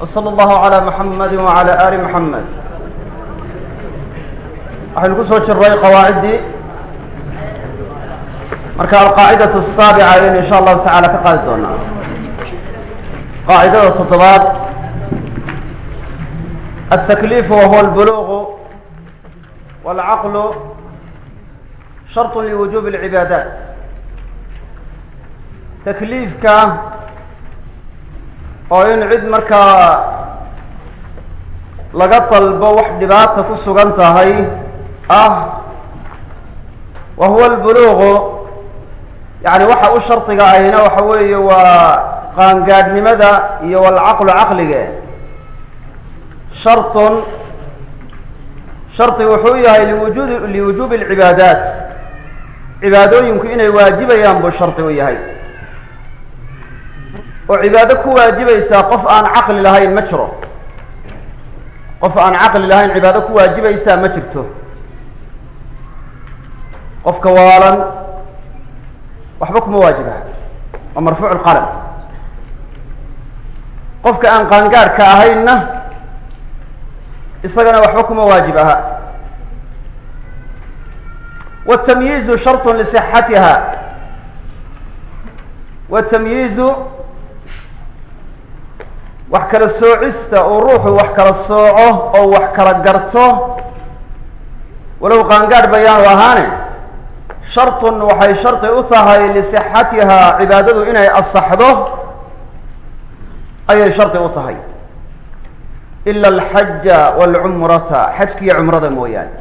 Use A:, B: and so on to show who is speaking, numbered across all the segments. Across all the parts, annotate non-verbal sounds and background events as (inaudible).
A: وصلى الله على محمد وعلى آل محمد waxaynu ku soo jiray qawaaciddii marka alqaacidatu الsaabica ayaynu insha allahu tacaala ka qaadi doonaa qaacidada toddobaad التكليف وهو البلوغ والعقل شرط لوجوب العباadات تكliifka oo in cid markaa laga dalbo wax dhibaata ku sugan tahay ah wa huwa albuluuqu yani waxa u shardiga ahina waxa weeye waa qaangaadhnimada iyo walcaqlu caqlige. Shartun shardi wuxuu yahay liwujuudi liwujuubi alcibaadaat. Cibaadooyinku inay waajibayaan buu shardi u yahay oo cibaado ku waajibaysaa qof aan caqli lahayn ma jiro. Qof aan caqli lahayn cibaado ku waajibaysaa ma jirto. Qofka waalan waxba kuma waajiba waa marfuuc lqalam qofka aan qaangaadhka ahaynna isagana waxba kuma waajib aha wاtamyiizu sharط lisixatiha wtamyiizu wax kala soocista uu ruuxu wax kala sooco oo wax kala garto. Walow qaangaadh bayaanu ahaane sharطun waxay shardi u tahay lisixatihaa cibaadadu inay asaxdo ayay shardi u tahay. Ila alxaja walcumrata xajkiiyo cumrada mooyaane.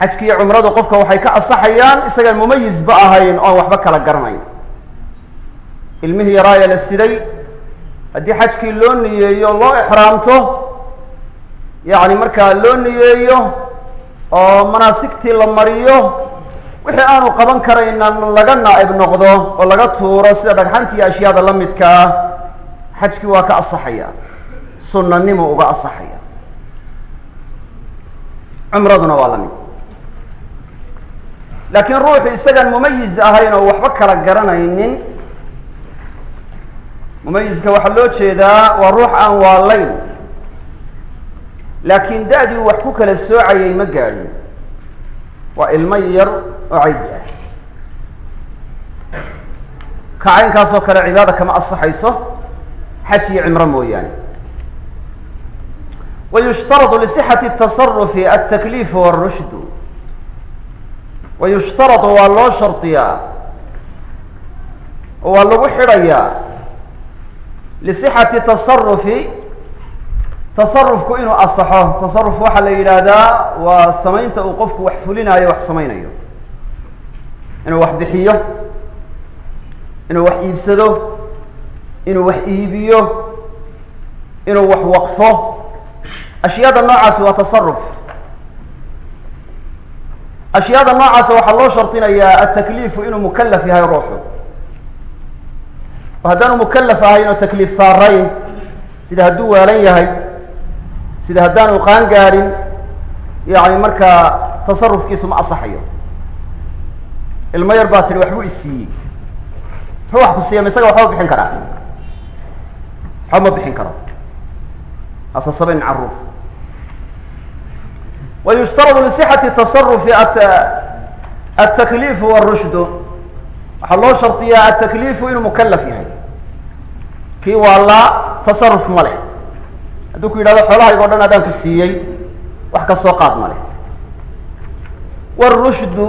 A: Xajkiiyo cumradu qofka waxay ka asaxayaan isagaan mumayizba ahayn oon waxba kala garanayn. Ilmihii yaraaya la siday haddii xajkii loo niyeeyo loo exraamto yacni markaa loo niyeeyo oo manaasigtii la mariyo wixii aanu qaban karayna laga naa'ib noqdo oo laga tuuro sida dhagxantii ashyaada la midka ah xajkii waa ka asaxaya sunanimo uga asaxaya cumraduna waa la mid. Laakiin ruuxu isagaan mumayiz ahayn oo waxba kala garanaynin mumayiska waxaa loo jeedaa waa ruux aan waalayn. Laakiin da-dii wax ku kala soocayay ma gaadhin. Waa ilmo yar oo caybi ah. Kacaynkaasoo kale cibaada kama asaxayso xaj iyo cimro mooyaane. Wayushtaradu lisixati tasarufi altakliifu wاrushdu wayushtaradu waa loo shardiyaa oo waa lagu xidhayaa lisixati tasarufi tasarufku inuu asaxo tasaruf waxaa la yidhaahdaa waa samaynta uu qofku wax fulinayo wax samaynayo. Inuu wax bixiyo inuu wax iibsado inuu wax iibiyo inuu wax waqfo. Ashyaada noocaasi waa tasaruf ashyaada noocaasa waxaa loo shardinayaa atakliifu inuu mukalaf yahay ruuxu haddaanu mukalaf ahayn oo takliif saarayn sida hadduu waalan yahay sida haddaanu qaan gaadhin yani markaa tasarufkiisu ma asaxayo ilmo yar baa tihi waxbuu isiiyey muxuu wax ku siiya ma isaga waxba bixin karaa? Waxba ma bixin karo. Asasabayn carruur wayushtaradu lisixati tasarufi atakliifu wاrushdu waxaa loo shardiyaa atakliifu inuu mukalaf yahay kii waa laa tasaruf ma leh. Hadduu ku yidhahdo xoolahayga o dhan adaan ku siiyey wax ka soo qaad ma leh. Wاrushdu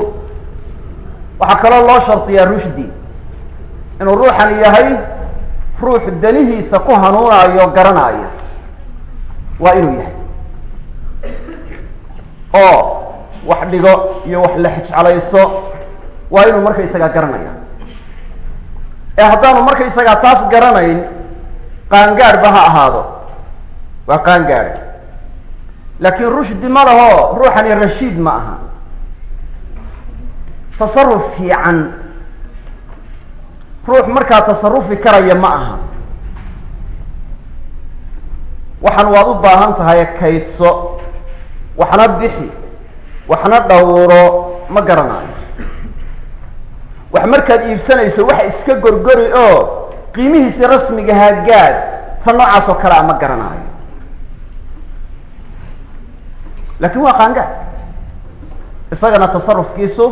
A: waxaa kaloo loo shardiyaa rushdi. Inuu ruuxan yahay ruux danihiisa ku hanuunayo garanaayo. Waa inuu yahay. Oo wax dhigo iyo wax la xijcalayso waa inuu markaysagaa garanaya ee haddaanu markaysagaa taas garanayn qaangaadhba ha ahaado. Waa qaangaadh laakiin rushdi ma laho ruuxani rashiid ma aha. Tasaruf fiican. Ruux markaa tasarufi karaya ma aha. Waxaan waad u baahan tahay kaydso waxna bixi waxna dhawro ma garanayo. Wax markaad iibsanayso waxa iska gorgori oo qiimihiisi rasmigahaa gaad tan noocaas oo kale a ma garanaayo. Laakin waa qaangaad isagana tasarufkiisu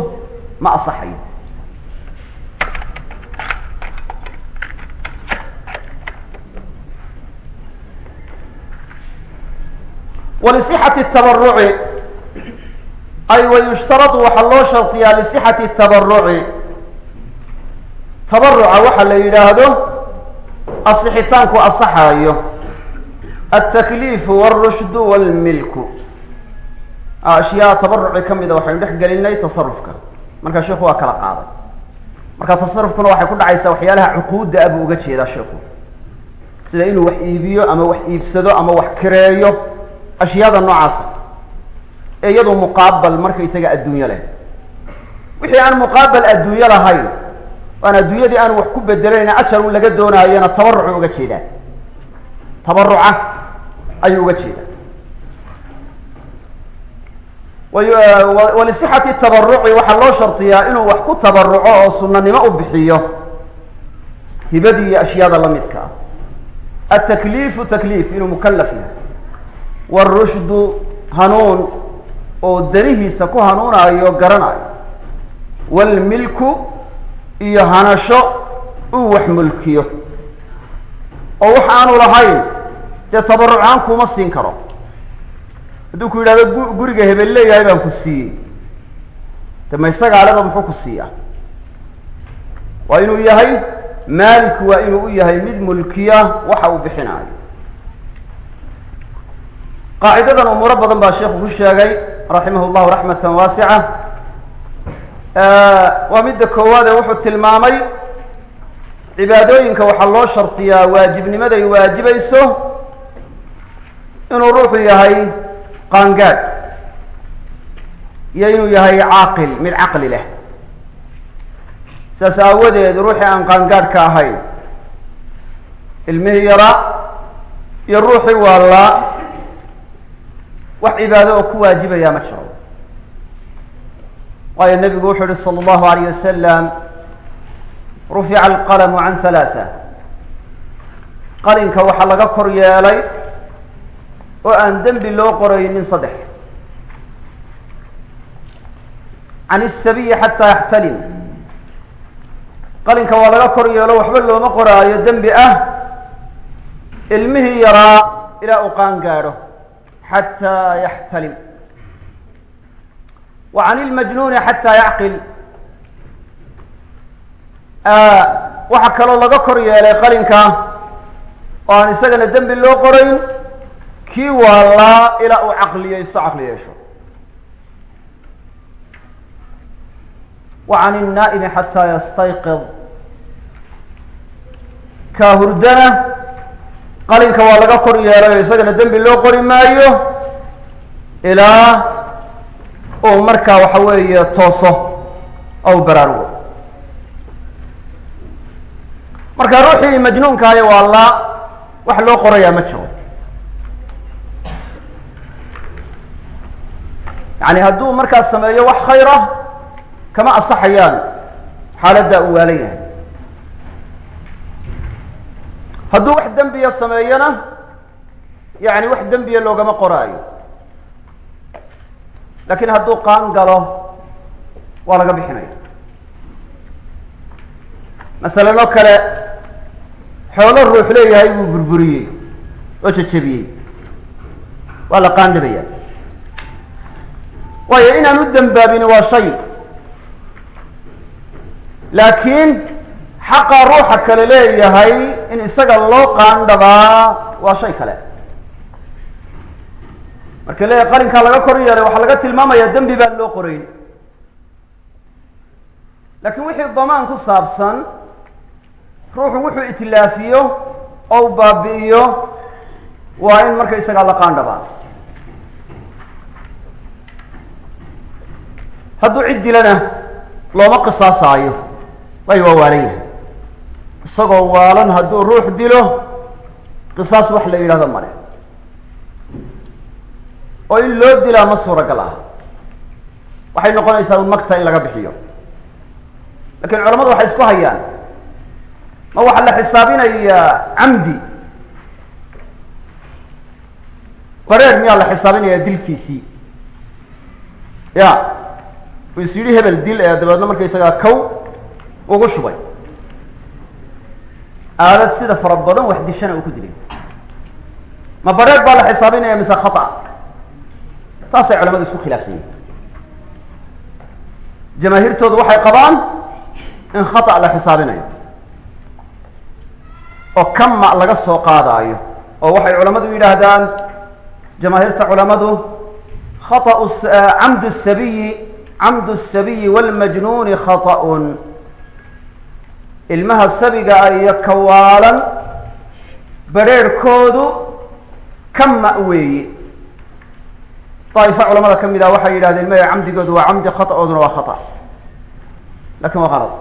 A: ma asaxayo walisixati tabaruci ay wayushtaradu waxaa loo shardiyaa lisixati tabaruci tabaruca waxaa la yidhaahdo asixitaanku asaxaayo altakliifu wاlrushdu wاlmilku ashyaa tabaruci ka mida waxaynu dhex gelinay tasarufka. Marka sheikhu waa kala qaaday. Marka tasarufkuna waxay ku dhacaysaa waxyaalaha cuquudda ah buu uga jeedaa sheikhu. Sida inuu wax iibiyo ama wax iibsado ama wax kireeyo ashyaada noocaasa ee iyadu muqaabal marka isaga adduunyo leh. Wixii aan muqaabal adduunyo lahayn aan adduunyadii aan wax ku bedelayn ajar un laga doonaayona tabarucu uga jeedaa. Tabaruca ayuu uga jeedaa. Walisixati tabaruci waxaa loo shardiyaa inuu wax ku tabaruco oo sunanimo u bixiyo. Hibadii iyo ashyaada lamidka ah. Atakliifu takliif inuu mukalaf yahay. Wاrushdu hanuun oo danihiisa ku hanuunayo garanayo wاlmilku iyo hanasho uu wax mulkiyo. Oo wax aanu lahayn dee tabarucaan kuma siin karo. Hadduu ku yidhahdo guriga hebel leeyahay baan ku siiyey. De ma isagaaleba muxuu ku siiyaa waa inuu yahay maaliku waa inuu u yahay mid mulkiya waxa uu bixinaayo. Qaacidadan umuuro badan baa sheikhu ku sheegay raximah llahu raxmata waasica waa midda koowaade wuxuu tilmaamay cibaadooyinka waxaa loo shardiyaa waajibnimaday waajibayso inuu ruuxu yahay qaangaadh iyo inuu yahay caaqil mid caqli leh. Saas aawadeed ruuxii aan qaangaadhka ahayn ilmihii yaraa iyo ruuxii waallaa wax cibaado oo ku waajibaya ma jiro waayo nebigu wuxuu yihi salى اllahu alayh wasalam rufica alqalamu can halaata qalinka waxaa laga kor yeelay oo aan dembi loo qoraynin saddex. Can isabiyi xataa yaxtalim qalinka waa laga kor yeelo waxba looma qoraayo dembi ah ilmihii yaraa ilaa uu qaan gaadho xataa yaxtalim wa can ilmajnuuni xataa yacqil waxaa kaloo laga kor yeelay qalinka oo aan isagana dembi loo qorayn kii waalaa ilaa uu caqliyeyso caqli yeesho. Wa can الnaa'imi xataa yastayqid kaa hurdana qalinka waa laga kor yeelay oo isagana dembi loo qori maayo ilaa uu markaa waxa weeye tooso ou baraarugo marka ruuxii majnuunkaayo waalaa wax loo qorayaa ma jiro. Yani hadduu markaa sameeyo wax khayr ah kama asaxayaan xaaladdaa uu waalan yahay. Hadduu wax dembiya sameeyona yani wax dembiya loogama qoraayo laakiin hadduu qaan galo waa laga bixinaya masalan oo kale xoolo ruux leeyahay buu burburiyey oo jejebiyey waa la qaandhabaya waayo inaan u dembaabini waa shay. Laakiin xaqa ruuxa kale leeyahay in isaga loo qaandhabaa waa shay kale marka leeyahay qalinkaa laga kor yeelay waxaa laga tilmaamaya dembi baan loo qorayn laakiin wixii damaan ku saabsan ruuxu wuxuu itlaafiyo ou baabi'iyo waa in marka isagaa la qaandhabaa. Hadduu cid dilana looma qisaasaayo. Waayo waa waalan yahay. Isagoo waalan hadduu ruux dilo qisaas wax la yidhahdo male oo in loo dilaa ma suuragal ah. Waxay noqonaysaa magta in laga bixiyo. Lakin culamadu waxay isku hayaan. Ma waxaa la xisaabinayaa camdi? Bareer miyaa la xisaabinayaa dilkiisii? Ya uu is yidhi hebel dil ee dabeedna markaysagaa kow ugu shubay. Aalad sida fara badan wax dishana uu ku dilay. Ma bareer baa la xisaabinaya mise khata taasay culamadu isku khilaafsan yihiin jamaahiirtoodu waxay qabaan in khata la xisaabinayo oo kama laga soo qaadaayo oo waxay culamadu yidhaahdaan jamaahiirta culamadu khaau camdu sabiyi camdu sabiyi wاlmajnuuni khaطaun ilmaha sabiga iyo kawaalan barheerhkoodu kama weeye daa'ifa culamada ka mid ah waxay yidhahdeen maya camdigoodu waa camdi khaطaooduna waa khata laakiin waa qalad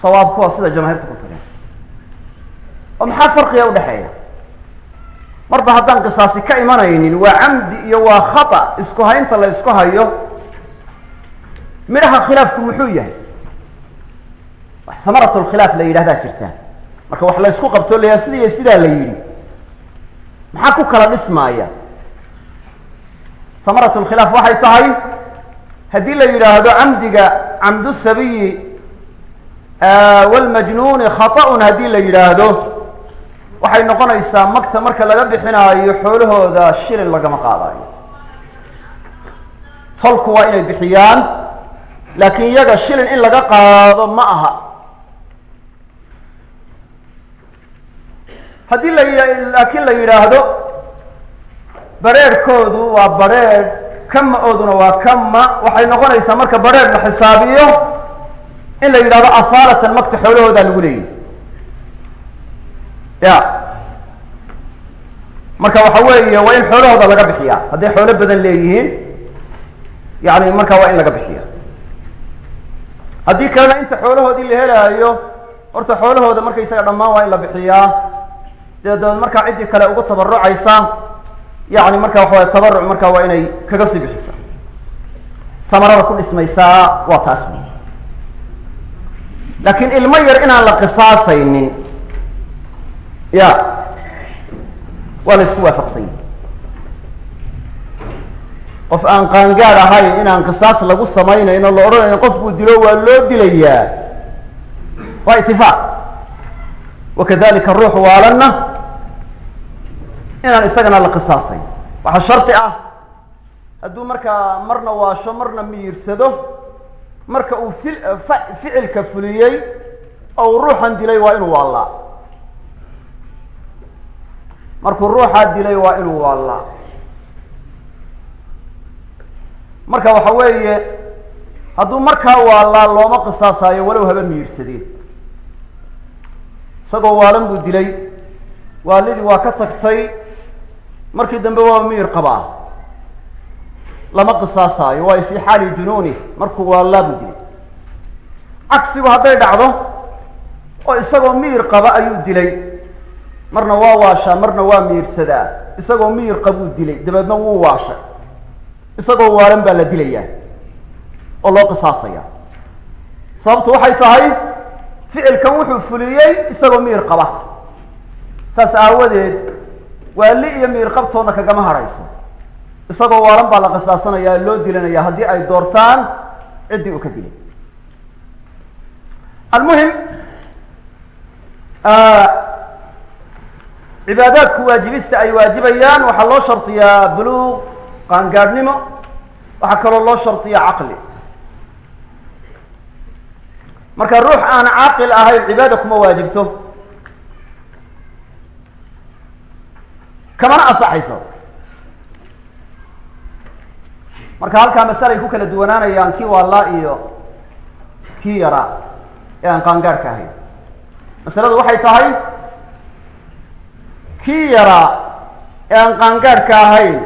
A: sawaabku waa sida jamahirta ku tageen oo maxaa farqiga udhexeeya marba haddaan qisaasi ka imanaynin waa camdi iyo waa khata isku haynta la isku hayo midhaha khilaafku muxuu yahay wax samarat lkhilaaf la yidhahdaa jirta marka wax la ysku qabto layaa sida iyo sidaa la yidhi maxaa ku kala dhismaaya samarat lkhilaaf waxay tahay haddii la yidhaahdo camdiga camdu sabiyi wlmajnuuni khaطأun haddii la yidhaahdo waxay noqonaysaa magta marka laga bixinaayo xoolahooda shilin lagama qaadayo. Tolku waa inay bixiyaan laakiin iyaga shilin in laga qaado ma aha. Haddii la laakiin la yidhaahdo bareerhkoodu waa bareer kama-ooduna waa kama waxay noqonaysaa marka bareer la xisaabiyo in la yidhahdo asaalatan magta xoolahoodaa lagu leeyahy ya. Marka waxa weeye waa in xoolahooda laga bixiya hadday xoolo badan leeyihiin yani marka waa in laga bixiya haddii kalena inta xoolahoodii la helaayo horta xoolahooda markaysaga dhammaan waa in la bixiyaa. Dee markaa ciddii kale ugu tabarucaysa yani marka waxa way tabaruc marka waa inay kaga sii bixisa samarada ku dhismaysaa waa taas bu laakiin ilmo yar inaan la qisaasaynin ya waa la isku waafaqsan yahi qof aan qaangaad ahayn inaan qisaas lagu samaynayno la odhanayo qof buu dilo waa loo dilayaa. Waa itifaaq wakadalika ruux waalanna inaan isagana la qisaasayn waxaa shardi ah hadduu markaa marna waasho marna miyirsado marka uu fi ficilka fuliyey oo uu ruuxan dilay waa inuu waallaa. Markuu ruuxaa dilay waa inuu waallaa. Marka waxa weeye hadduu markaa waallaa looma qisaasayo walow haba miyirsadeen isagoo waalan buu dilay. Waalidii waa ka tagtay markii dambe waa miyir qabaa lama qisaasaayo waayo fii xaali junuuni markuu waallaa buu dilay cagsigu hadday dhacdo oo isagoo miyir qaba ayuu dilay. Marna waa waashaa marna waa miirsadaa. Isagoo miyir qabuu dilay dabeedna wuu waashay. Isagoo waalan baa la dilayaa oo loo qisaasaya. Sababtu waxay tahay ficilkan wuxuu fuliyey isagoo miyir qaba. Saas aawadeed waali iyo miyir qabtoodna kagama harhayso isagoo waalan baa la qisaasanaya loo dilanaya haddii ay doortaan ciddii uu ka dilay. Almuhim cibaadaadku waajibista ay waajibayaan. Waxaa loo shardiyaa buluuq qaangaadhnimo waxaa kaloo loo shardiyaa caqli. Marka ruux aan caaqil ahayn cibaada kuma waajibto kamana asaxayso marka halkaa masalay ku kala duwanaanayaan kii waallaa iyo kii yaraa ee aan qaangaadhka ahayn. Masaladu waxay tahay kii yaraa ee aan qaangaadhka ahayn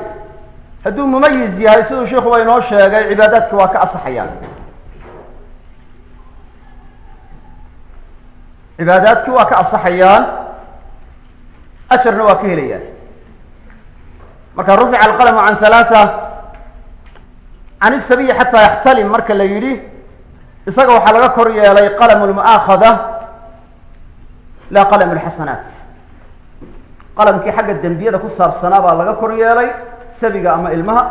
A: hadduu mumayiz yahay siduu sheikuba inoo sheegay cibaadaadki waa ka asaxayaan cibaadaadki waa ka asaxayaan ajarna waa ka helayaan marka rufica alqalamu can halaasa can isabiyi xataa yaxtalim marka la yidhi isaga waxaa laga kor yeelay qalam lmu'aakhada laa qalam lxasanaat qalamkii xagga dembiyada ku saabsanaa baa laga kor yeelay sabiga ama ilmaha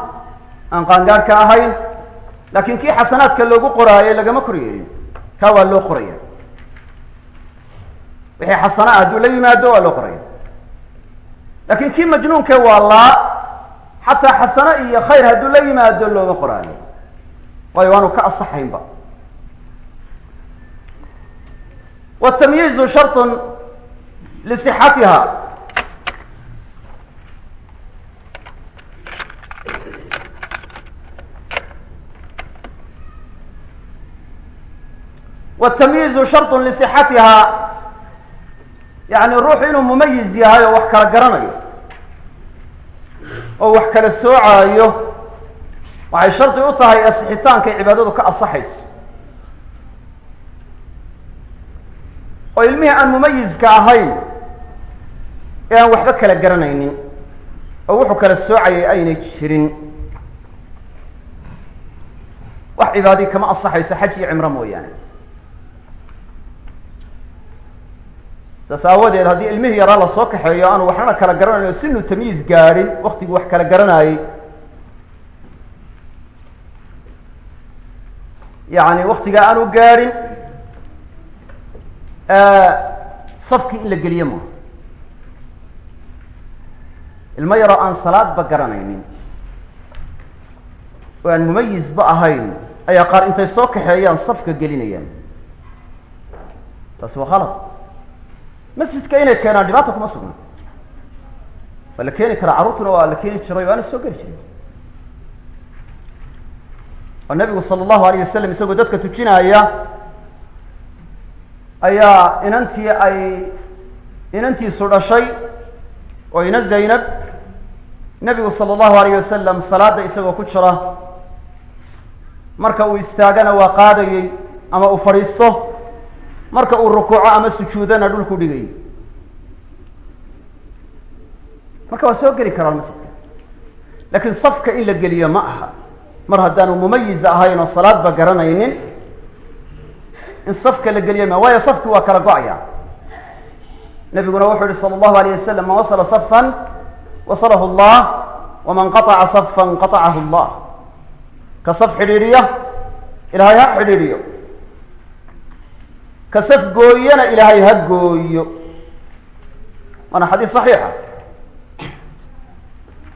A: aan qaangaadhka ahayn. Laakiin kii xasanaadka loogu qoraayay lagama kor yeelin kaa waa loo qoraya wixii xasana ah hadduu la yimaado waa loo qoraya laakiin kii majnuunke waa laa xataa xasano iyo khayr hadduu la yimaado looma qoraayo waayo waanu ka asaxaynba wtamyiizu sharط lisixatiha wtamyiizu sharط lisixatiha yani ruuxu inuu mumayiz yahay oo wax kala garanayo oo wax kala soocaayo waxay shardi u tahay asixitaankay cibaadadu ka asaxayso oo ilmihii aan mumayiska ahayn ee aan waxba kala garanaynin oo wuxuu kala soocayay aynay jirin. Wax cibaadii kama asaxayso xaj iyo cimro mooyaane saas aawadeed haddii ilmihii yaraa la soo kaxeeyo aanu waxnana kala garanayn o sinu tamyiiz gaadhin waktigii wax kala garanaayey. Yani waktigaa aanu gaadhin safkii in la geliye maaha ilmo yaroo aan salaadba garanaynin. Oo aan mumayizba ahayn ayaa qaar intay soo kaxeeyaan safka gelinayaan. Taasi waa khalad masjidka inay keenaan dhibaata kuma sugna. Waa la keeni karaa carruurtuna waa la keeni jiray waana soo geli jiray. Oo nabigu sala allahu alayh wasalam isagoo dadka tujinaya ayaa inantii ay inantiisu dhashay oo ina zaynab nebigu sala allahu alayh wasalam salaada isagoo ku jira. Marka uu istaagana waa qaadayey ama uu fadhiisto marka uu rukuuco ama sujuudana dhulku dhigay. Marka waa soo geli karaa masjidka. Laakiin safka in la geliyo ma aha. Mar haddaanu mumayiz ahayn oo salaadba garanaynin in safka la geliya ma waayo safki waa kala go'aya. Nabiguna wuxuu yihi sala allahu alayh wasalam man wasla safan wasalahu llah waman qataca safan qatacahu llah ka saf xidhiidhiya ilaahay ha xidhiidhiyo ka saf gooyana ilaahay ha gooyo. Waana xadiis saxiixa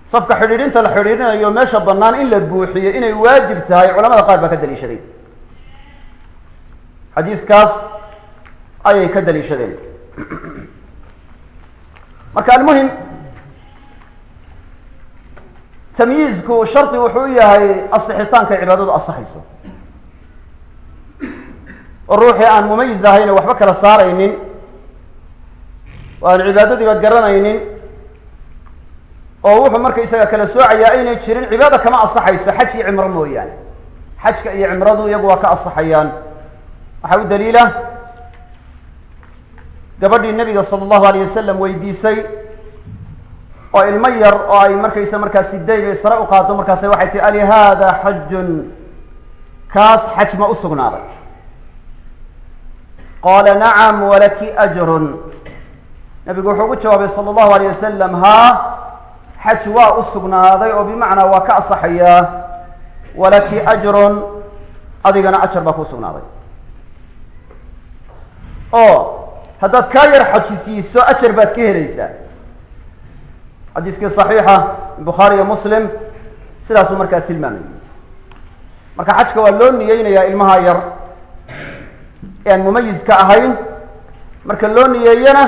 A: safka xidhiidhinta la xidhiidhinayo meesha bannaan in la buuxiyo inay waajib tahay culamada qaar baa ka daliishaday. Xadiiskaas ayay ka daliishadeen. Marka almuhim tamyiizku shardi wuxuu yahay asixitaanka cibaadadu asaxayso ruuxii aan mumayiz ahayn oo waxba kala saaraynin oo aan cibaadadiiba garanaynin oo wuxuu marka isaga kala soocaya aynay jirin cibaada kama asaxayso xaj iyo cimro mooyaane. Xajka iyo cimradu iyagu waa ka asaxayaan waxaa u daliila gabadhii nabiga sala allahu alayh wasalam weydiisay oo ilmo yar oo ay markaysa markaa siday bay sare u qaado markaase waxay tihi ali hada xajun kaas xaj ma u sugnaaday qaala nacam walaki ajrun nabigu wuxuu ugu jawaabay sala allahu alayh wasalam haa xaj waa u sugnaaday oo bimacnaa waa ka asaxayaa walaki ajrun adigana ajar baa ku sugnaaday oo haddaad kaa yar xajisiiso ajar baad ka helaysaa xadiiskii saxiixa bukhaari iyo muslim sidaasuu markaa tilmaamayay marka xajka waa loo niyeynayaa ilmaha yar aan mumayiska ahayn marka loo niyeeyana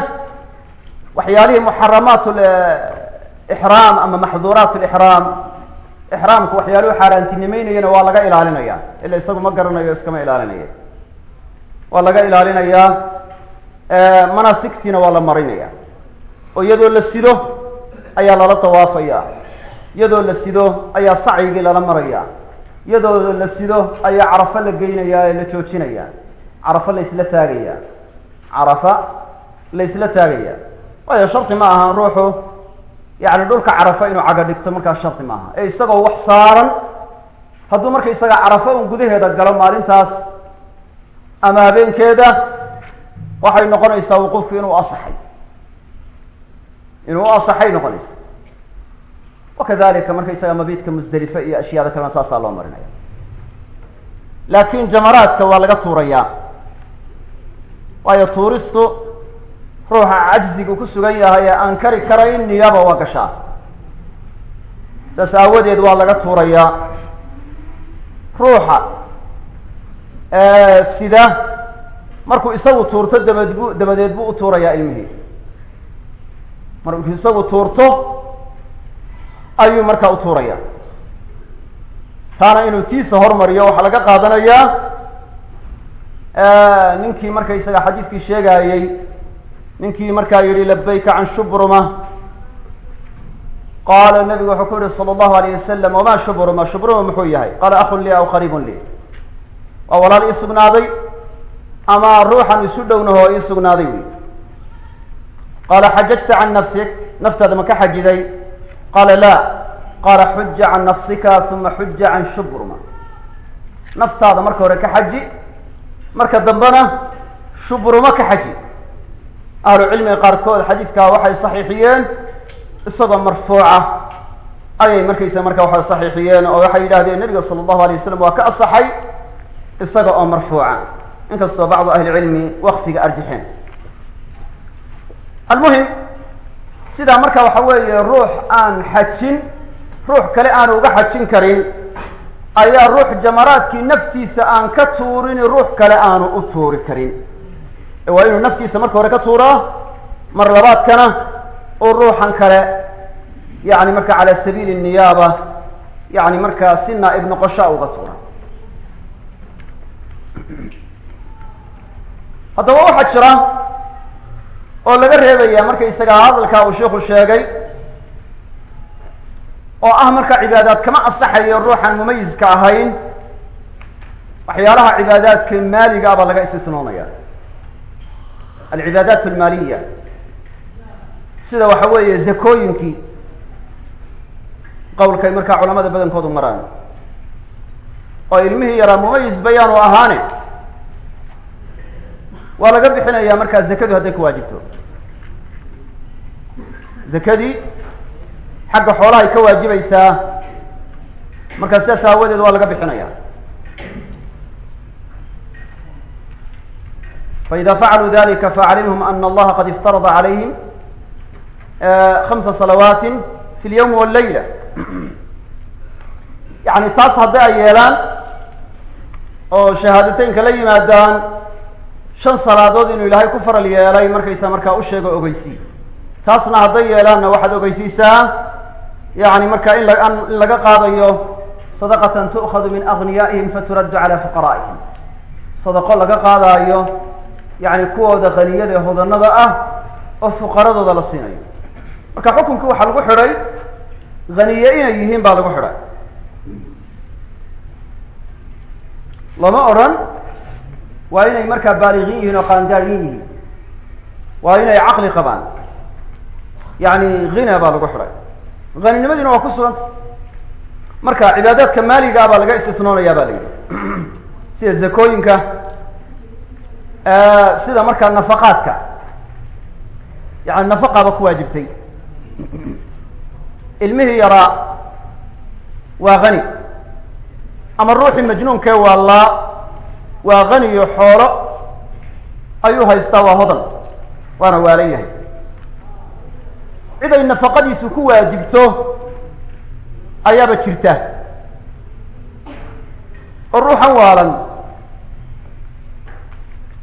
A: waxyaalihii muxaramaat ixraam ama maxduuraat lixraam ixraamku waxyaaluhu xaaraantinimeynayana waa laga ilaalinaya ila isagu ma garanayo iskama ilaalinaya waa laga ilaalinayaa manaasigtiina waa la marinaya oo iyadoo la sido ayaa lala dawaafaya iyadoo la sido ayaa sacyigii lala maraya iyadoo la sido ayaa carafo la geynaya ee la joojinaya carafo la isla taagaya. Carafa la isla taagaya. Waayo shardi ma aha ruuxu. Yani dhulka carafo inuu caga dhigto markaas shardi maaha ee isagoo wax saaran hadduu marka isaga carafo un gudaheeda galo maalintaas ama habeenkeeda waxay noqonaysaa wuquufku inuu asaxay. Inuu asaxay noqonaysa wakadalika markaysaga mabiidka musdelife iyo ashyaada kalena saasaa loo marinaya laakin jamaraadka waa laga tuurayaa waayo tuuristu ruuxa cajzigu ku sugan yahay ee aan kari karayn niyaba waa gashaa. Saas aawadeed waa laga tuurayaa ruuxa sida markuu isagu tuurto dabad bu dabadeed buu u tuurayaa ilmihii. Markuu isagu tuurto ayuu markaa u tuuraya taana inuu tiisa hormariyo waxaa laga qaadanayaa ninkii markaysaga xadiidkii sheegayey ninkii markaa yihi labayka can shubruma. Qaala nabigu wuxuu ku yihi salى اllahu alayh wasalam wama shubruma? Shubruma muxuu yahay? Qaala akun lii aw qariibun lii. Waa walaal ii sugnaaday ama ruuxan isu dhownaho ii sugnaaday wy qaala xajajta can nafsik. Naftaada ma ka xajiday. Qaala la. Qaala xuja can nafsika uma xuja can shubruma. Naftaada marka hore ka xaji marka dambena shubruma ka xaji. Ahlu cilmiga qaarkood xadiidkaa waxay saxiixiyeen isagoo marfuuca. Ayay markaysa marka waxay saxiixiyeen oo waxay yidhahdeen nabiga sala allahu alay wasalam waa ka asaxay isaga oo marfuuca. Inkastoo bacdu ahli cilmi waqfiga arjixeen. Almuhim sidaa marka waxa weeye ruux aan xajin ruux kale aanu uga xajin karin ayaa ruux jamaraadkii naftiisa aan ka tuurin ruux kale aanu u tuuri karin. Waa inuu naftiisa marka hore ka tuuraa mar labaadkana uu ruuxan kale yani marka cala sabiili niyaaba yani markaa si naa-ib noqosha uga tuura haddaba waxaa jira oo laga reebaya markaysagaa hadalkaa uu sheikhu sheegay oo ah marka cibaadaad kama asaxayo ruuxan mumayiska ahayn waxyaalaha cibaadaadka maaliga baa laga istisnoonaya alcibaadaat almaaliya. Sida waxa weeye zakooyinkii qowlkay markaa culamada badankoodu maraan. Oo ilmihii yaraa mumayis bayaanu ahaane waa laga bixinaya markaa zakadu hadday ku waajibto. Zakadii xagga xoolahay ka waajibaysaa markaa sidaas aawadeed waa laga bixinaya faida facaluu dalika faaclimhum ana allaha qad iftarada calayhim hamsa salawaati fi lyawmi wallayla yani taas hadday ay yeelaan oo shahaadateynka la yimaadaan shan salaadood inuu ilaahay ku faral yeelay markaysa markaa u sheego ogeysii taasna hadday yeelaanna waxaad ogeysiisaa yani marka in in laga qaadayo sadaqatan tu'khadu min agniyaa'ihim faturaddu cala fuqaraa'ihim. Sadaqo laga qaadaayo yani kuwooda haniyada ee hodanada ah oo fuqaradooda la siinayo. Marka xukunkii waxaa lagu xidhay haniye inay yihiin baa lagu xidhay. Lama odhan waa inay markaa baaligiin yihiin oo qaangaadhin yihiin. Waa inay caqli qabaan. Yani hina baa lagu xidhay haninimadiina waa ku suganta marka cibaadaadka maaligaa baa laga istisnoonaya ba la yidhi. (clears throat) Sida zakooyinka sida markaa nafaqaadka. Yani nafaqaaba ku waajibtay. (clears throat) Ilmihii yaraa waa hani ama ruuxii majnuunkee waalaa waa haniyo xoolo ayuu haystaa waa hodan waana waalan yahay cid ay nafaqadiisu ku waajibto ayaaba jirta. Oo ruuxan waalan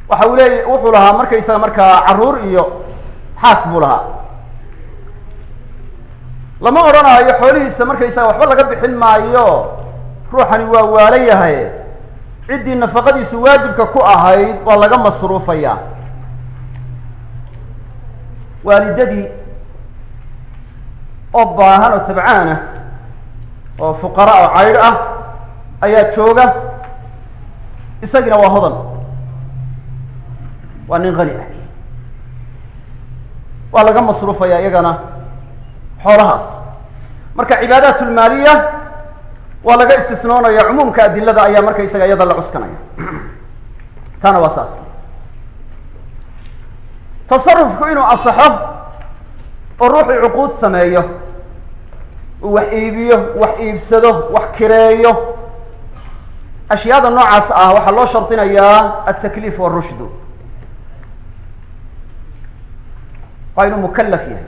A: waxa uu leeya wuxuu lahaa markaysaga markaa carruur iyo xaas buu lahaa. Lama odhanaayo xoolihiisa markaysaga waxba laga bixin maayo. Ruuxani waa waalan yahay. Ciddii nafaqadiisu waajibka ku ahayd waa laga masruufaya waalidadii oo baahan oo tabcaana oo fuqara oo caydh ah ayaa jooga. Isagiina waa hodan. Waa nin hani ah. Waa laga masruufaya iyagana xoolahaas. Marka cibaadaat lmaaliya waa laga istisnoonaya cumuumka adilada ayaa markaysaga iyada la cuskanaya. Taana waa saas. Tasarufku inuu asaxo oo ruuxuu cuquud sameeyo uu wax iibiyo wax iibsado wax kireeyo. Ashyaada noocaas ah waxaa loo shardinayaa altakliif warushdu waa inuu mukalaf yahay.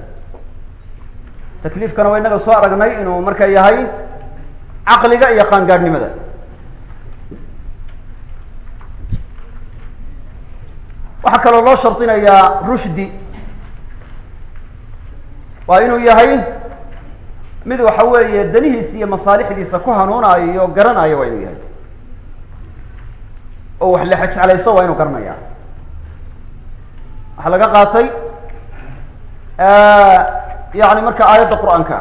A: Takliifkana waa inaga soo aragnay inuu marka yahay caqliga iyo qaangaadhnimada. Waxaa kaloo loo shardinayaa rushdi waa inuu yahay mid waxa weeye danihiisa iyo masaalixdiisa ku hanuunaayo iyo garanayo waa inuu yahay. Oo wax la xejeclayso waa inuu garanaya waxaa laga qaatay yani marka aayadda qur'aanka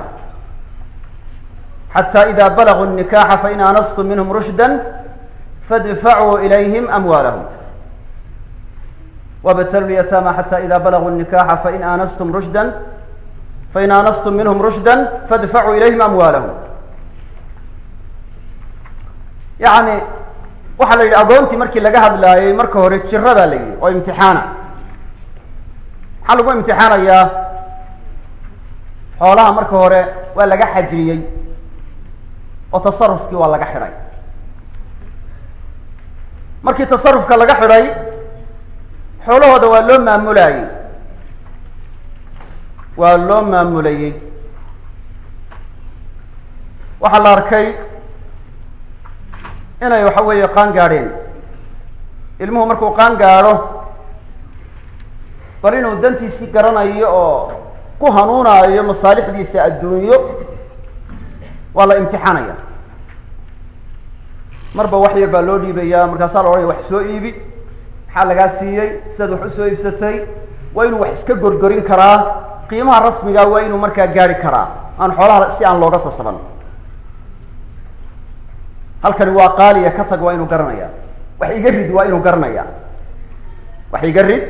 A: xata ida balaguu nikaxa fain anastum minhum rushda fadfacuu ilayhim amwaalahum. Wabtalu lyatama xata ida balaguu nikaxa fain anastum rushda fain aanastum minhm rushda fadfacuu ilayhim amwaalahum yani waxaa la yidhi agoontii markii laga hadlaayey marka hore jira baa la yidhi oo imtixaana maxaa lagu imtixaanayaa xoolaha marka hore waa laga xajriyey oo tasarufkii waa laga xidhay markii tasarufka laga xidhay xoolahooda waa loo maamulayey waa loo maamulayey waxaa la arkay inay waxa weeye qaan gaadheen. Ilmuhu markuu qaan gaadho bal inuu dantiisii garanayo oo ku hanuunaayo masaalixdiisa adduunyo waa la imtixaanaya marba wax yar baa loo dhiibaya markaasaa la odhanaya wax soo iibi maxaa lagaa siiyey? Sidaad wax u soo iibsatay? Waa inuu wax iska gorgorin karaa qiimaha rasmiga waa inuu markaa gaari karaa aan xoolaha si aan looga sasaban halkani waa qaaliya ka tag waa inuu garanaya. Wax iga rid waa inuu garanaya. Wax iga rid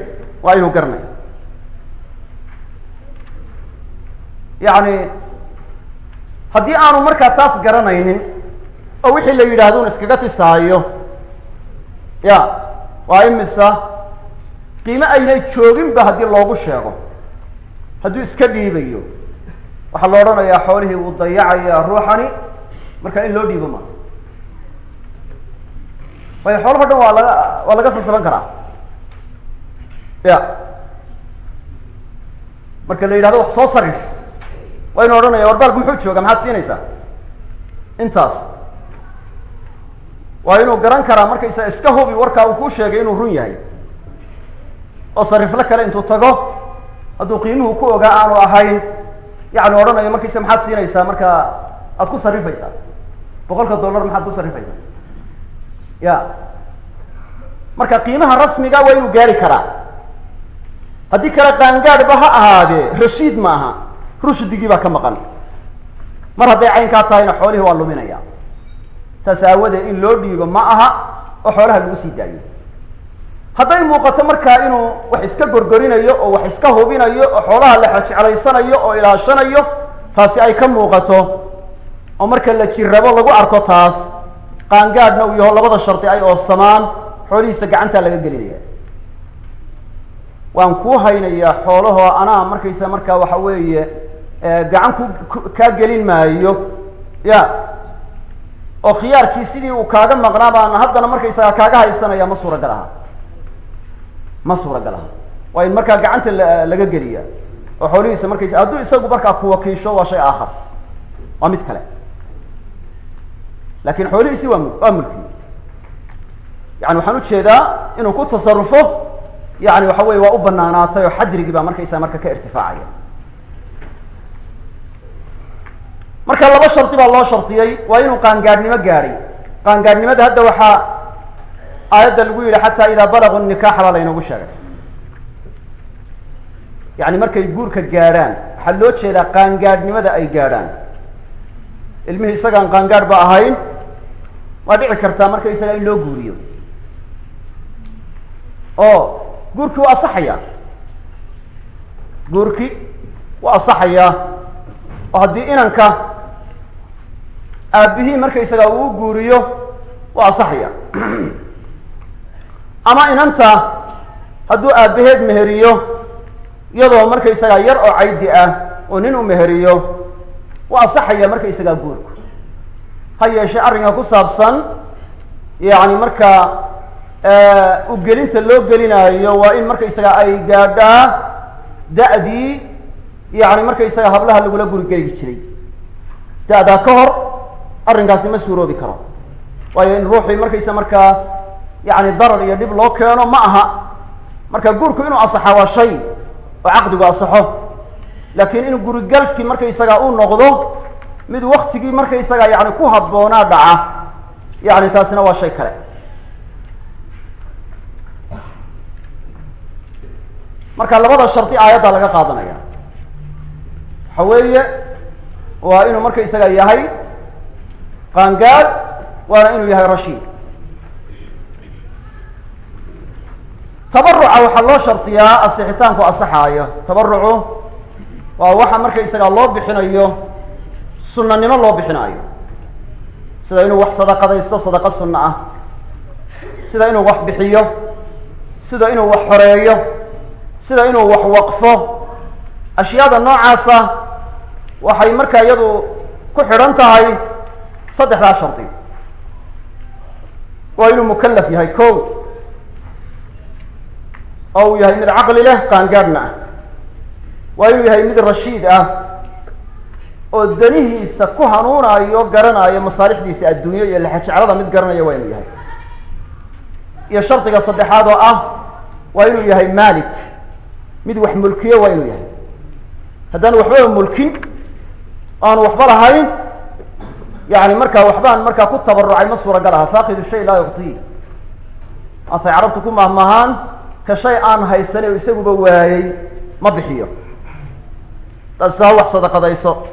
A: waa inuu garanaya. Yacni haddii aanu markaa taas garanaynin oo wixii la yidhaahdo un iskaga tisaayo ya waa imisa qiime aynay jooginba haddii loogu sheego hadduu iska dhiibayo waxaa la odhanayaa xoolihii wuu dayacaya ruuxani marka in loo dhiibo ma waayo xoolaho dhan waa laga waa laga sasaban karaa. Ya marka la yidhahdo wax soo sarif waa inu odhanaya warbaalku muxuu jooga maxaad siinaysaa? Intaas. Waa inuu garan karaa markaysa iska hubi warkaa uu kuu sheegay inuu run yahay. Oo sarifle kale intuu tago hadduu qiimuhu ku ogaa aanu ahayn yani odhanayo markaysa maxaad siinaysaa? Marka aad ku sarifaysaa. Boqolka dollar maxaad ku sarifaysaa. Ya. Marka qiimaha rasmiga waa inuu gaari karaa. Haddii kale qaangaadhba ha ahaadee rashiid ma aha. Rushdigii baa ka maqan. Mar hadday caynkaa tahayna xoolihii waa luminaya. Saas aawadeed in loo dhiibo ma aha oo xoolaha lagu sii daayo hadday muuqato markaa inuu wax iska gorgorinayo oo wax iska hubinayo oo xoolaha la jeclaysanayo oo ilaashanayo taasi ay ka muuqato. Oo marka la jirabo lagu arko taas qaangaadhna uu yaho labada shardi ay oofsamaan xoolihiisa gacantaa laga gelinaya waan kuu haynayaa xoolahoo anaa markaysa markaa waxa weeye gacan ku kaa gelin maayo. Ya oo khiyaarkii sidii uu kaaga maqnaa baan haddana markaysaga kaaga haysanaya ma suuragal aha ma suuragal aha waa in markaa gacanta laga geliya. Oo xoolihiisa markaysa hadduu isagu markaa kuwakiisho waa shay aakhar. Waa mid kale. Lakin xoolihiisi waa waa mulkiyo yani waxaan u jeedaa inuu ku tasarufo yani waxa weye waa u banaanaatay oo xajrigii baa markaysaa marka ka irtifaacaya. Marka laba shardi baa loo shardiyey waa inuu qaangaadhnimo gaadhay. Qaangaadhnimada hadda waxaa aayadda lagu yihi xataa idaa balaguu nikaxa baa laynoogu sheegay. Yani markay guurka gaadhaan waxaa loo jeedaa qaangaadhnimada ay gaadhaan. Ilmihii isagaan qaangaadh ba ahayn waa dhici kartaa marka isagaa in loo guuriyo. Oo guurkii waa asaxaya. Guurki waa asaxayaa oo haddii inanka aabihii markaysagaa uu guuriyo waa asaxaya (clears throat) ama inanta hadduu aabaheed meheriyo iyadoo markaysagaa yar oo caydi ah oo nin u meheriyo waa asaxaya markaysagaa guurku ha yeeshee arrinka ku saabsan yacni markaa ugelinta loo gelinaayo waa in markaysaga ay gaadhaa da-dii yani markaysaga hablaha lagula guri geli jiray. Da-daa ka hor arrinkaasi ma suuroobi karo. Waayo in ruuxii markaysa markaa yani darar iyo dhib loo keeno ma aha. Marka guurku inuu asaxa waa shay oo caqdigu asaxo. Laakiin in gurigalkii markaysaga uu noqdo mid waktigii markaysaga yani ku habboonaa dhaca yani taasina waa shay kale. Marka labada shardi aayadda laga qaadanaya. Waxa weeye waa inuu markaysaga yahay qaangaad waana inuu yahay rashiid tabaruca waxaa loo shardiyaa asixitaanku asaxaayo. Tabarucu waa waxa markaysaga loo bixinayo sunanimo loo bixinaayo. Sida inuu wax sadaqadaysto sadaqa sunno ah. Sida inuu wax bixiyo. Sida inuu wax xoreeyo. Sida inuu wax waqfo. Ashyaada noocaasa waxay markaa iyadu ku xidhan tahay saddexdaa shardi waa inuu mukalaf yahay ko oo uu yahay mid caqli leh qaangaadhna ah. Waa inuu yahay mid rashiid ah oo danihiisa ku hanuunayo garanayo masaalixdiisa adduunyo iyo lexejeclada mid garanaya waa inuu yahay. Iyo shardiga saddexaad oo ah waa inuu yahay malik mid wax mulkiyo waa inuu yahay. Haddaan waxbaba mulkin aanu waxba lahayn yani markaa waxbaan markaa ku tabarucay ma suuragal aha. Faaqidu shay laa yucti maatay carabtu ku mahmahaan ka shay aan haysanay o isaguba waayey ma bixiyo. Hadaad istaa wax sadaqadayso.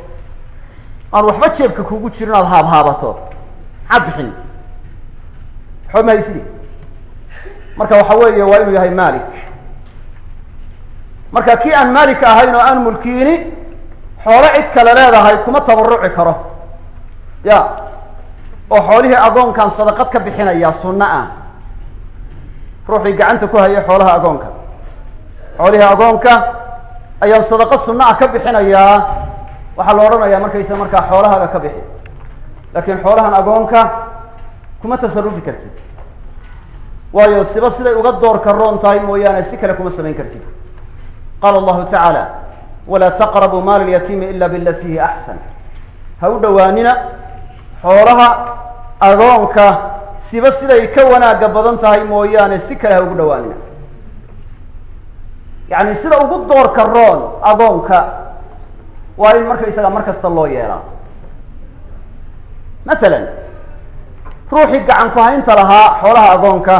A: Aan waxba jeebka kugu jiro inaad haabhaabato maxaad bixin. Waxba ma haysidi marka waxa weeye waa inuu yahay malik marka kii aan maalika ahayn oo aan mulkiini xoolo cid kale leedahay kuma tabaruci karo. Ya oo xoolihii agoonkan sadaqad ka bixinaya sunno ah ruuxii gacanta ku hayay xoolaha agoonka. Xoolihii agoonka ayaan sadaqo sunno ah ka bixinayaa. Waxaa la odhanayaa markaysa markaa xoolahaaga ka bixi. Laakiin xoolahan agoonka kuma tasarufi kartid. Waayo siba siday uga doorka roon tahay mooyaane si kale kuma samayn kartid. Qaala allahu tacaala walaa taqrabuu maal lyatiimi ila bilati hi axsan ha u dhowaanina xoolaha agoonka siba siday ka wanaaga badan tahay mooyaane si kale ha ugu dhowaanina yacni sida ugu doorka roon agoonka waa in markaysaga mar kasta loo yeelaa. Masalan ruuxii gacan ku haynta lahaa xoolaha agoonka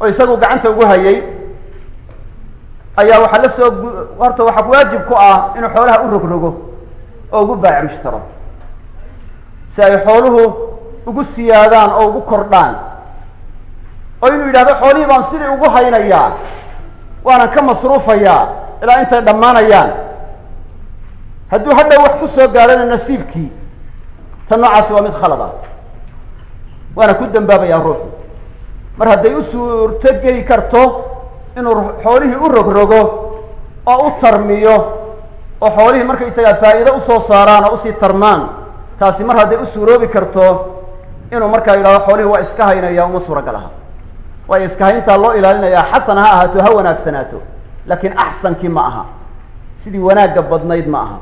A: oo isagu gacanta ugu hayay ayaa waxaa la soo horta waxaa waajib ku ah inuu xoolaha u rogrogo oo ugu baac mushtaro si ay xooluhu ugu siyaadaan oo ugu kordhaan. Oo inuu yidhahdo xoolihii baan sidii ugu haynayaa waanan ka masruufayaa ilaa intay dhammaanayaan. Hadduu hadhow wax ku soo gaadhana nasiibkii ta noocaasi waa mid khalad ah. Waana ku dambaabayaa ruuxu. Mar hadday u suurto geli karto inuu xoolihii u rogrogo oo u tarmiyo oo xoolihii markaysagaa faa'iido u soo saaraan oo u sii tarmaan taasi mar hadday u suuroobi karto inuu markaa yidhahdo xoolihii waa iska haynaya uma suuragal aha iska hayntaa loo ilaalinayaa xasan ha ahaato ha wanaagsanaato laakiin axsankii ma aha. Sidii wanaagga badnayd ma aha.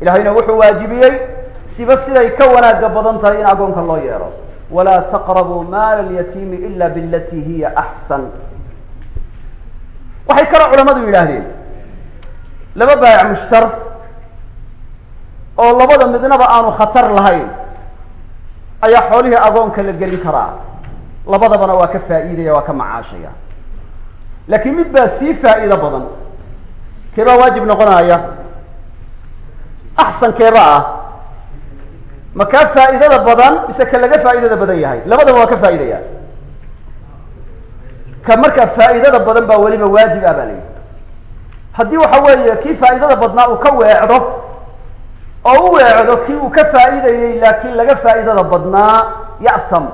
A: Ilahayna wuxuu waajibiyey siba siday ka wanaagga badan tahay in agoonka loo yeelo walaa taqrabuu maala alyatiimi ila bilati hiya axsan. Waxay kaloo culamadu yidhaahdeen laba baayac mushtar oo labada midnaba aanu khatar lahayn ayaa xoolihii agoonka la gelin karaa. Labadabana waa ka faa'iidaya waa ka macaashaya. Laakiin mid baa sii faa'iido badan. Keebaa waajib noqonaya? Axsan keeba ah? Ma kaa faa'iidada badan mise ka laga faa'iidada badan yahay? Labadaba waa ka faa'iidaya. Ka markaa faa'iidada badan baa weliba waajib ah baa la yidhi. Haddii waxa weeye kii faa'iidada badnaa uu ka weecdo oo u weecdo kii uu ka faa'iidayey laakiin laga faa'iidada badnaa ya'sam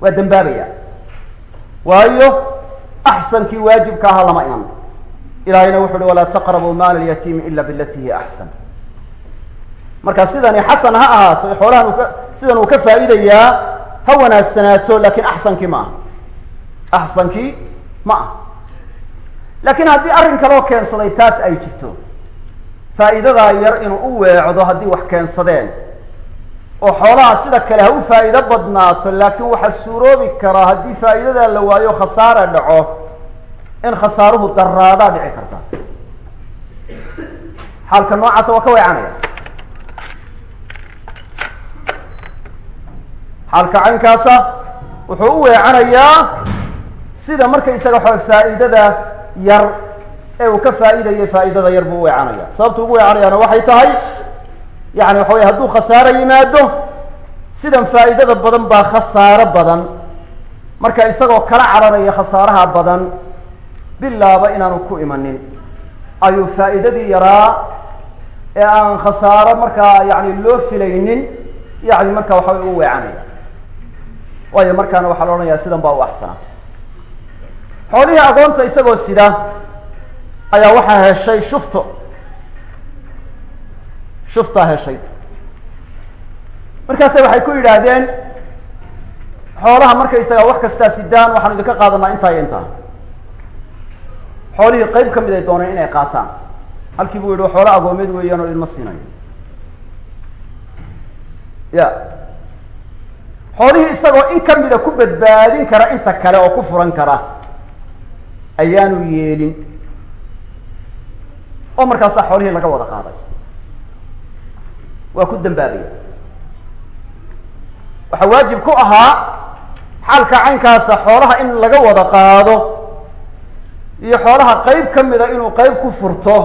A: waa dembaabaya waayo axsankii waajibka ahaa lama iman. Ilahayna wuxu uhi walaa taqrabuu maala alyatiimi ila bilati hiya axsan. Marka sidani xasan ha ahaato xoolahan uka sidan uu ka faa'iidayaa ha wanaagsanaato laakiin axsankii ma aha. Axsankii ma aha. Lakin haddii arrin kaloo keensaday taas ay jirto faa'iidadaa yar inuu u weecdo haddii wax keensadeen. Oo xoolaha sida kale ha u faa'iido badnaato laakiin waxaa suuroobi karaa haddii faa'iidadaa la waayo khasaara dhaco in khasaaruhu daraadaa dhici karta. Xaalka noocaasa waa ka weecanaya. Xaalka caynkaasa wuxuu u weecanayaa sida markaysaga faa'iidada yar ee uu ka faa'iidayay faa'iidada yar buu u weecanaya sababtu ugu weecanayaana waxay tahay yani waxa wey hadduu khasaaro yimaado sidan faa'iidada badan baa khasaaro badan. Marka isagoo kala cararaya khasaaraha badan bilaaba inaanu ku imanin. Ayuu faa'iidadii yaraa ee aan khasaaro markaa yani loo filaynin yani marka waxa way u weecanaya waayo markaana waxaa la odhanaya sidan baa u axsanaa xoolihii agoonta isagoo sida ayaa waxaa heshay shufto shuftaa heshay. Markaase waxay ku yidhaahdeen xoolaha markaysaga wax kastaa sidaan waxaanu idinka qaadanaa intaa iyo intaa. Xoolihii qeyb ka mid ay dooneen inay qaataan. Halkii buu yihi xoolo agoomeed weeyaan oo idma siinayo ya. Xoolihii isagoo in kamida ku badbaadin kara inta kale oo ku furan kara ayaanu yeelin oo markaasaa xoolihii laga wada qaaday. Waa ku dambaabaya waxaa waajib ku ahaa xaalka caynkaasa xoolaha in laga wada qaado iyo xoolaha qeyb ka mida inuu qeyb ku furto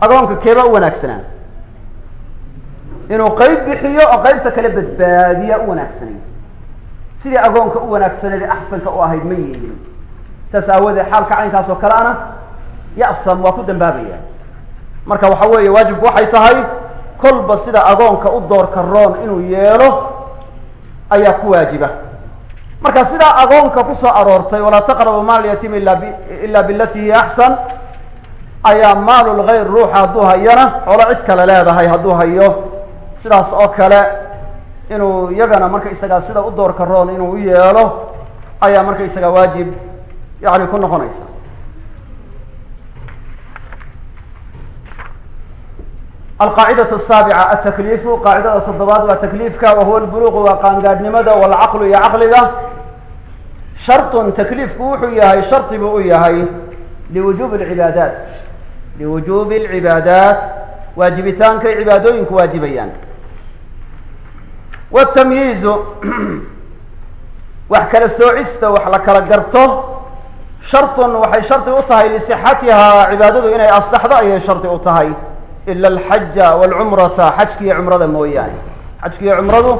A: agoonka keebaa u wanaagsanaa inuu qeyb bixiyo oo qeybta kale badbaadiya u wanaagsanay sidii agoonka u wanaagsaneed axsanka u ahayd ma yeelin saas aawadeed xaalka caynkaas oo kale ana ya'sam waa ku dambaabaya. Marka waxa weeye waajibku waxay tahay kolba sida agoonka u doorka roon inuu yeelo ayaa ku waajiba. Marka sidaa agoonka ku soo aroortay walaa taqrabu maal yatiim ila bilati hiya axsan ayaa maalul gayr ruuxa hadduu hayana xoolo cid kale leedahay hadduu hayo. Sidaas oo kale inuu iyagana marka isagaa sida u doorka roon inuu u yeelo ayaa marka isagaa waajib yani ku noqonaysa alqaacidatu asaabica atakliifu qaacidada toddobaad waa takliifka wahuwa lbuluuqu waa qaangaadhnimada walcaqlu iyo caqliga shartun takliifku wuxuu yahay shardi buu u yahay liwujubi lcibaadaat liwujubi alcibaadaat waajibitaankay cibaadooyinku waajibayaan watamyiizu wax kala soocista wax la kala garto shartun waxay shardi u tahay lisixatihaa cibaadadu inay asaxdo ayay shardi u tahay ila alxaja walcumrata xajki iyo cumrada mooyaane xajki iyo cumradu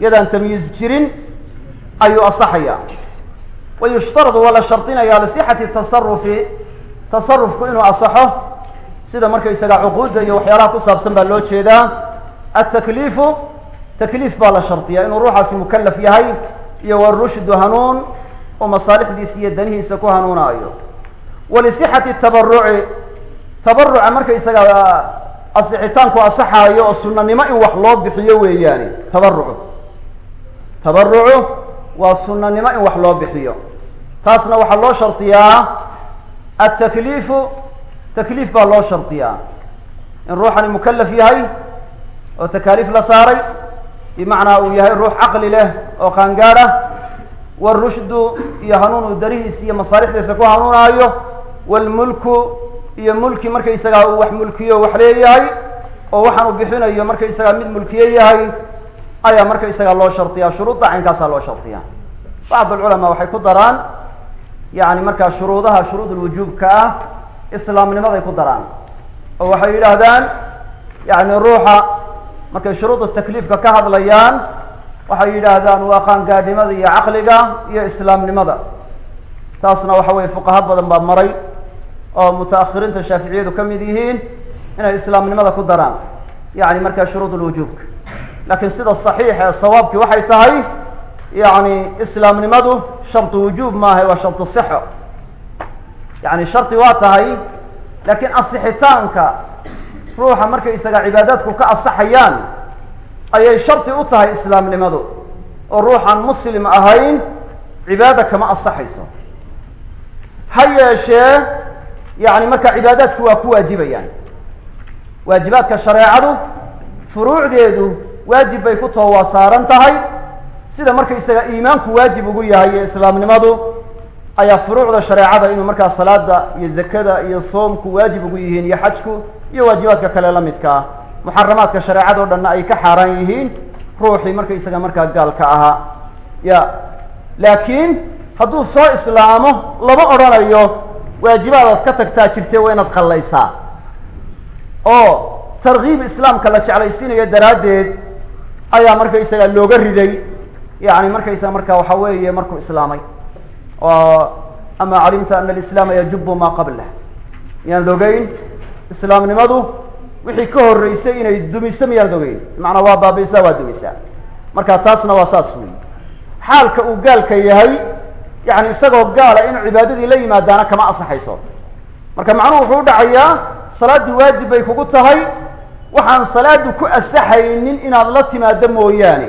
A: yadaan tamyiiz jirin ayuu asaxaya wa yushtaradu waa la shardinaya lisixati tasarufi tasarufku inuu asaxo sida markaysaga cuquudda iyo waxyaalaha ku saabsan baa loo jeedaa atakliifu takliif baa la shardiyaa inuu ruuxaasi mukalaf yahay iyo warushdu hanuun oo masaalixdiisa iyo danihiisa ku hanuunaayo walisixati tabaruci tabaruca markaysaga asixitaanku asaxaayo oo sunanimo in wax loo bixiyo weeyaani tabarucu tabarucu waa sunanimo in wax loo bixiyo. Taasna waxaa loo shardiyaa atakliifu takliif baa loo shardiyaa in ruuxani mukalaf yahay oo takaaliif la saaray bimacnaa uu yahay ruux caqli leh oo qaangaad ah warushdu iyo hanuunu darihiisa iyo masaalixdiisa ku hanuunaayo wlmulku iyo mulki markaysagaa uu wax mulkiyo wax leeyahay oo waxaan uu bixinayo markaysagaa mid mulkiye yahay ayaa markaysagaa loo shardiyaa shuruudda caynkaasaa loo shardiyaa bacd alculamaa waxay ku daraan yani markaa shuruudaha shuruud lwujuubka ah islaamnimaday ku daraan oo waxay yidhaahdaan yani ruuxa markay shuruudu takliifka ka hadlayaan waxay yidhaahdaan waa qaangaadhnimada iyo caqliga iyo islaamnimada. Taasna waxa weye fuqaha badan baa maray oo mutaahiriinta shaaficiyadu ka mid yihiin inay islaamnimada ku daraan. Yani markaa shuruud lwujuubka laakiin sida saxiix ee sawaabkii waxay tahay yani islaamnimadu shardu wujuub maaha waa shardu sixo. Yani shardi waa tahay laakiin asixitaanka ruuxa markaysaga cibaadaadku ka asaxayaan ayay shardi u tahay islaamnimadu. Oo ruuxaan muslim ahayn cibaada kama asaxayso. Ha yeeshee yani marka cibaadaadku waa ku waajibayaan. Waajibaadka shareecadu furuucdeedu waajib bay ku too saaran tahay. Sida markaysaga iimaanku waajib ugu yahay iyo islaamnimadu ayaa furuucda shareecada inuu markaa salaada iyo zakada iyo soomku waajib ugu yihiin iyo xajku iyo waajibaadka kale la midka ah. Muxaramaadka shareecado dhanna ay ka xaaraan yihiin ruuxii markaysaga markaa gaalka ahaa. Ya laakiin hadduu soo islaamo lama odhanayo waajibaadaad ka tagtaa jirte waa inaad qallaysaa oo tarkiib islaamka la jeclaysiinayo daraaddeed ayaa markaysaga looga riday. Yani markaysaga marka waxa weeye markuu islaamay. Oo ama calimta ana alislaama yajubu maa qablah miyaanad ogeyn? Islaamnimadu wixii ka horreysay inay dumiso miyaanad ogeyn. Macnaa waa baabiisaa waa dumisaa. Marka taasna waa saas weyi xaalka uu gaalka yahay yani isagoo gaala inuu cibaadadii la yimaadaana kama asaxayso marka macnuhu wuxuu udhacayaa salaaddii waajib bay kugu tahay waxaan salaadu ku asaxaynin inaad la timaado mooyaane.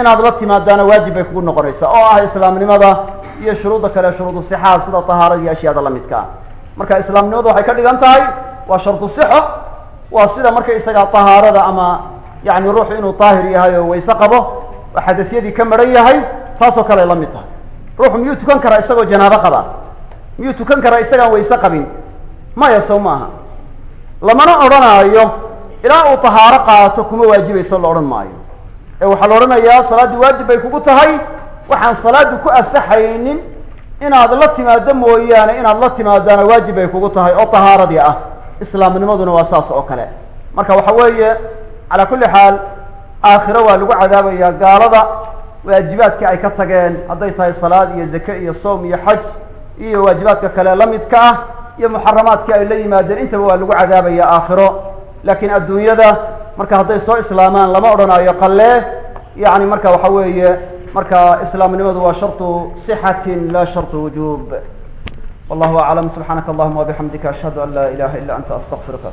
A: Inaad la timaadaana waajib bay kugu noqonaysaa oo ah islaamnimada iyo shuruudda kale shuruudu sixaa sida tahaarada iyo ashyaada lamidkaa marka islaamnimadu waxay ka dhigan tahay waa shardu sixo waa sida markaysaga tahaarada ama yani ruuxu inuu daahir yahay oo wayse qabo oo xadasyadii ka maran yahay taasoo kale la mid tahay ruuxu miyuu tukan karaa isagoo janaabo qaba? Miyuu tukan karaa isagaan wayse qabin? Maya sow maaha. Lamana odhanaayo ilaa uu tahaaro qaato kuma waajibayso la odhan maayo. Ee waxaa la odhanayaa salaaddii waajib bay kugu tahay. Waxaan salaadu ku asaxaynin inaad la timaado mooyaane inaad la timaadaana waajib bay kugu tahay oo tahaaradii ah. Islaamnimaduna waa saas oo kale. Marka waxa weeye calaa kulli xaal aakhiro waa lagu cadaabaya gaalada waajibaadkii ay ka tageen hadday tahay salaad iyo zake iyo soom iyo xaj iyo waajibaadka kale la midka ah iyo muxaramaadkii ay la yimaadeen intaba waa lagu cadaabaya aakhiro laakiin adduunyada marka hadday soo islaamaan lama odhanayo qalee yani marka waxa weeye marka islaamnimadu waa sharطu صxatin la sharطu wujub wallahu aclam subxaanaka allahuma wabixamdika ashhadu an la ilaha ila anta astaqfiruka